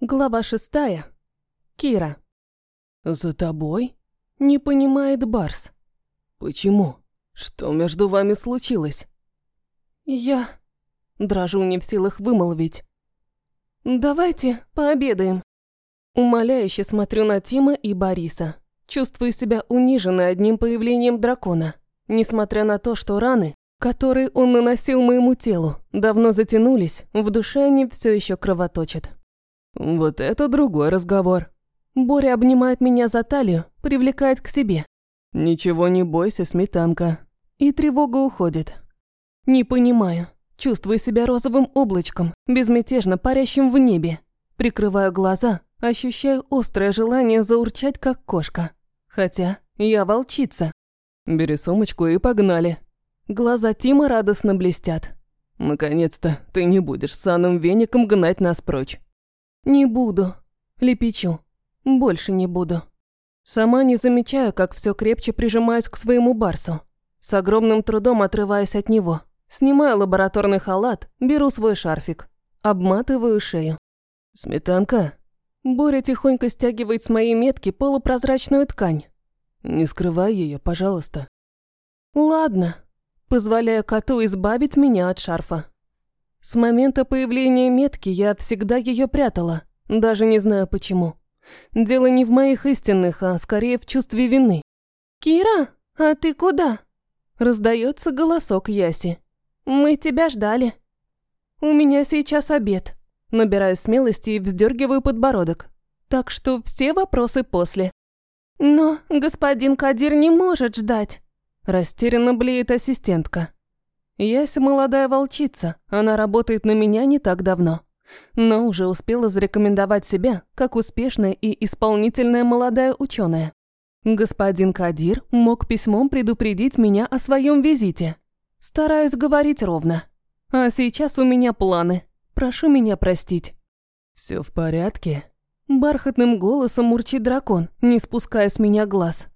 Глава шестая. Кира. «За тобой? Не понимает Барс. Почему? Что между вами случилось?» Я... Дрожу не в силах вымолвить. «Давайте пообедаем». Умоляюще смотрю на Тима и Бориса. Чувствую себя униженной одним появлением дракона. Несмотря на то, что раны, которые он наносил моему телу, давно затянулись, в душе они все еще кровоточат. Вот это другой разговор. Боря обнимает меня за талию, привлекает к себе. Ничего не бойся, сметанка. И тревога уходит. Не понимаю. Чувствую себя розовым облачком, безмятежно парящим в небе. Прикрываю глаза, ощущаю острое желание заурчать, как кошка. Хотя я волчица. Бери сумочку и погнали. Глаза Тима радостно блестят. Наконец-то ты не будешь санным веником гнать нас прочь. Не буду. Лепечу. Больше не буду. Сама не замечаю, как все крепче прижимаюсь к своему барсу. С огромным трудом отрываюсь от него. Снимаю лабораторный халат, беру свой шарфик. Обматываю шею. Сметанка. Боря тихонько стягивает с моей метки полупрозрачную ткань. Не скрывай ее, пожалуйста. Ладно. Позволяю коту избавить меня от шарфа. С момента появления метки я всегда ее прятала, даже не знаю почему. Дело не в моих истинных, а скорее в чувстве вины. «Кира, а ты куда?» Раздается голосок Яси. «Мы тебя ждали». «У меня сейчас обед». Набираю смелости и вздергиваю подбородок. Так что все вопросы после. «Но господин Кадир не может ждать», – растерянно блеет ассистентка. Яся молодая волчица, она работает на меня не так давно. Но уже успела зарекомендовать себя как успешная и исполнительная молодая ученая. Господин Кадир мог письмом предупредить меня о своем визите. Стараюсь говорить ровно. А сейчас у меня планы. Прошу меня простить. Все в порядке? Бархатным голосом мурчит дракон, не спуская с меня глаз.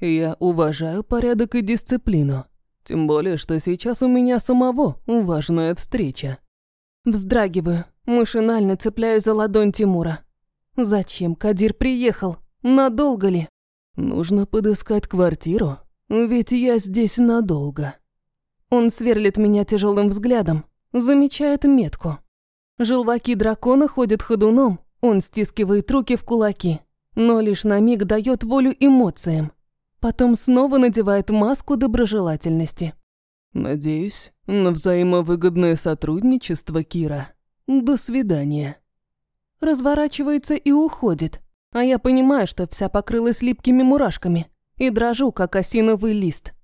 Я уважаю порядок и дисциплину. Тем более, что сейчас у меня самого важная встреча. Вздрагиваю, машинально цепляю за ладонь Тимура. Зачем Кадир приехал? Надолго ли? Нужно подыскать квартиру, ведь я здесь надолго. Он сверлит меня тяжелым взглядом, замечает метку. Желваки дракона ходят ходуном, он стискивает руки в кулаки, но лишь на миг дает волю эмоциям. Потом снова надевает маску доброжелательности. «Надеюсь на взаимовыгодное сотрудничество, Кира. До свидания». Разворачивается и уходит, а я понимаю, что вся покрылась липкими мурашками и дрожу, как осиновый лист.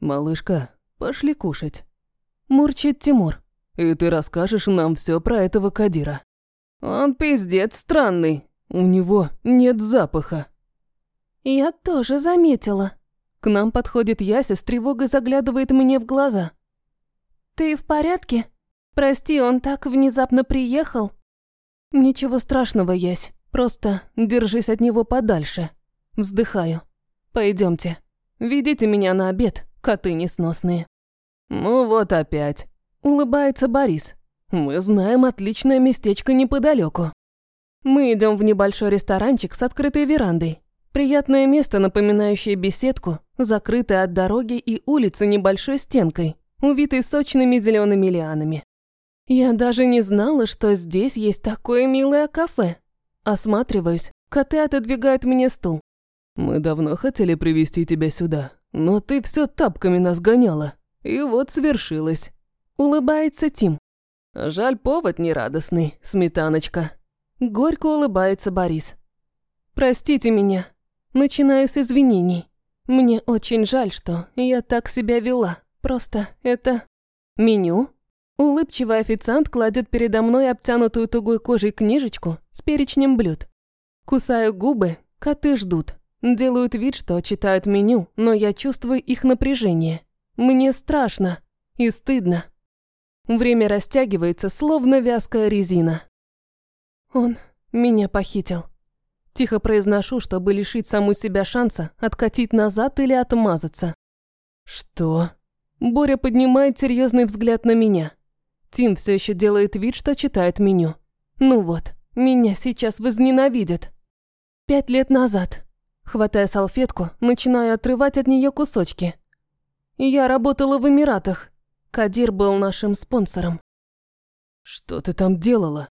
«Малышка, пошли кушать». Мурчит Тимур. «И ты расскажешь нам все про этого Кадира». «Он пиздец странный. У него нет запаха». «Я тоже заметила». К нам подходит Яся, с тревогой заглядывает мне в глаза. «Ты в порядке? Прости, он так внезапно приехал». «Ничего страшного, Ясь. Просто держись от него подальше». Вздыхаю. Пойдемте. Ведите меня на обед, коты несносные». «Ну вот опять», – улыбается Борис. «Мы знаем отличное местечко неподалеку. Мы идем в небольшой ресторанчик с открытой верандой. Приятное место, напоминающее беседку, закрытое от дороги и улицы небольшой стенкой, увитой сочными зелеными лианами. Я даже не знала, что здесь есть такое милое кафе. Осматриваюсь, коты отодвигают мне стул. Мы давно хотели привести тебя сюда, но ты все тапками нас гоняла. И вот свершилось. Улыбается Тим. Жаль, повод нерадостный, сметаночка. Горько улыбается Борис. Простите меня, Начинаю с извинений. Мне очень жаль, что я так себя вела. Просто это... Меню? Улыбчивый официант кладет передо мной обтянутую тугой кожей книжечку с перечнем блюд. Кусаю губы, коты ждут. Делают вид, что читают меню, но я чувствую их напряжение. Мне страшно и стыдно. Время растягивается, словно вязкая резина. Он меня похитил. Тихо произношу, чтобы лишить саму себя шанса откатить назад или отмазаться. «Что?» Боря поднимает серьезный взгляд на меня. Тим все еще делает вид, что читает меню. Ну вот, Меня сейчас возненавидят. Пять лет назад. Хватая салфетку, начинаю отрывать от нее кусочки. Я работала в Эмиратах. Кадир был нашим спонсором. Что ты там делала?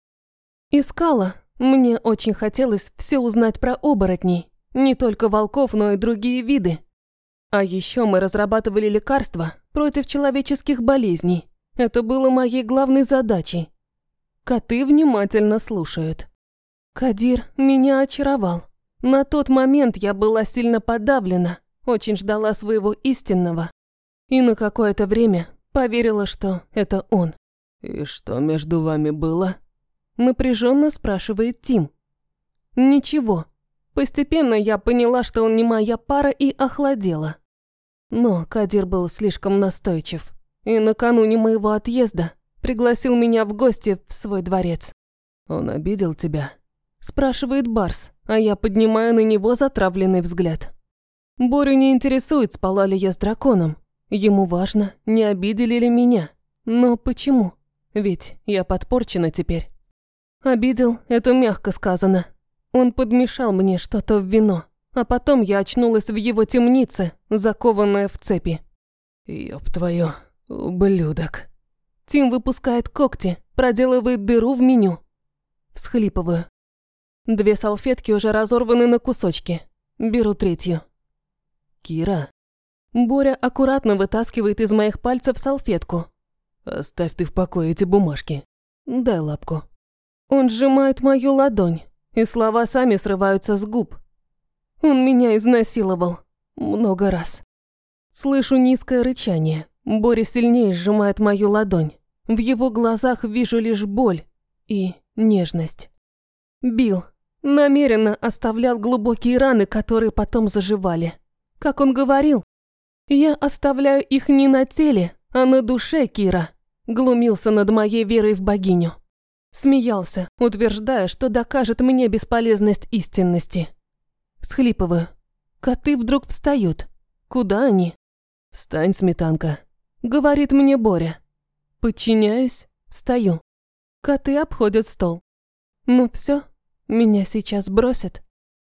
Искала. Мне очень хотелось все узнать про оборотней. Не только волков, но и другие виды. А еще мы разрабатывали лекарства против человеческих болезней. Это было моей главной задачей. Коты внимательно слушают. Кадир меня очаровал. На тот момент я была сильно подавлена, очень ждала своего истинного. И на какое-то время поверила, что это он. «И что между вами было?» Напряженно спрашивает Тим. «Ничего. Постепенно я поняла, что он не моя пара и охладела. Но Кадир был слишком настойчив. И накануне моего отъезда пригласил меня в гости в свой дворец. «Он обидел тебя?» Спрашивает Барс, а я поднимаю на него затравленный взгляд. Борю не интересует, спала ли я с драконом. Ему важно, не обидели ли меня. Но почему? Ведь я подпорчена теперь. Обидел, это мягко сказано. Он подмешал мне что-то в вино, а потом я очнулась в его темнице, закованная в цепи. Ёб твою, ублюдок. Тим выпускает когти, проделывает дыру в меню. Всхлипываю. Две салфетки уже разорваны на кусочки. Беру третью. Кира. Боря аккуратно вытаскивает из моих пальцев салфетку. Оставь ты в покое эти бумажки. Дай лапку. Он сжимает мою ладонь, и слова сами срываются с губ. Он меня изнасиловал. Много раз. Слышу низкое рычание. Боря сильнее сжимает мою ладонь. В его глазах вижу лишь боль и нежность. Бил. Намеренно оставлял глубокие раны, которые потом заживали. Как он говорил, я оставляю их не на теле, а на душе Кира. Глумился над моей верой в богиню. Смеялся, утверждая, что докажет мне бесполезность истинности. Всхлипываю. Коты вдруг встают. Куда они? «Встань, сметанка», — говорит мне Боря. Подчиняюсь, встаю. Коты обходят стол. Ну все, меня сейчас бросят.